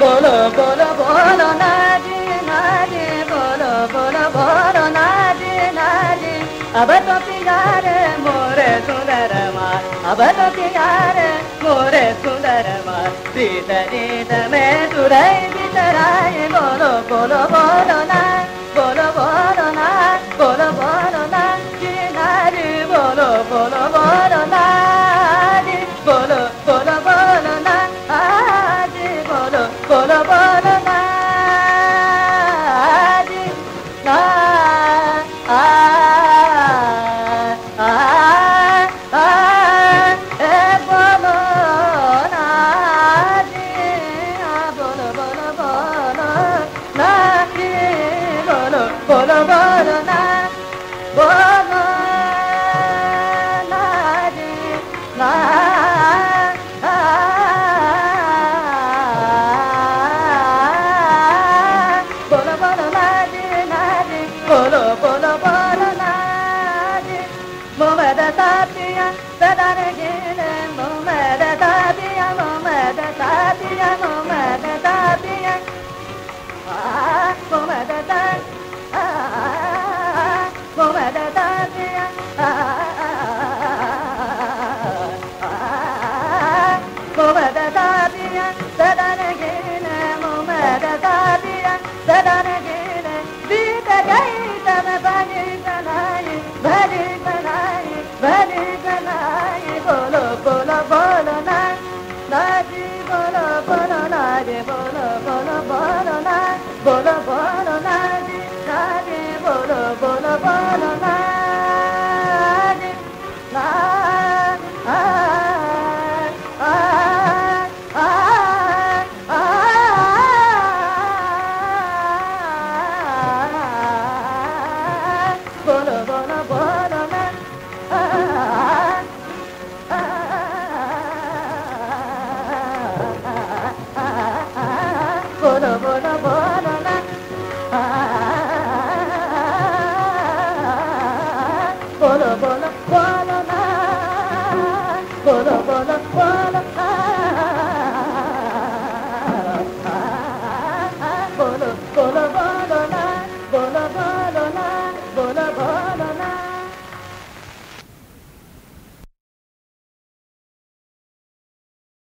बोलो बोलो बोलो नाजी नाजी बोलो बोलो बोलो नाजी नाजी अब तो प्यार मोरे सुंदर मार अब तो प्यार मोरे सुंदर मार सीत रीत में तुरई बितराए बोलो बोलो बोलो Satiya, Sadaragina, Mumada Satiya, Mumada Satiya, Mumada Satiya. Ah, Mumada Satiya, ah, Mumada Satiya, ah, Mumada Satiya, Sadaragina, Mumada Satiya, Sadaragina, Vita Gaita, Mabani.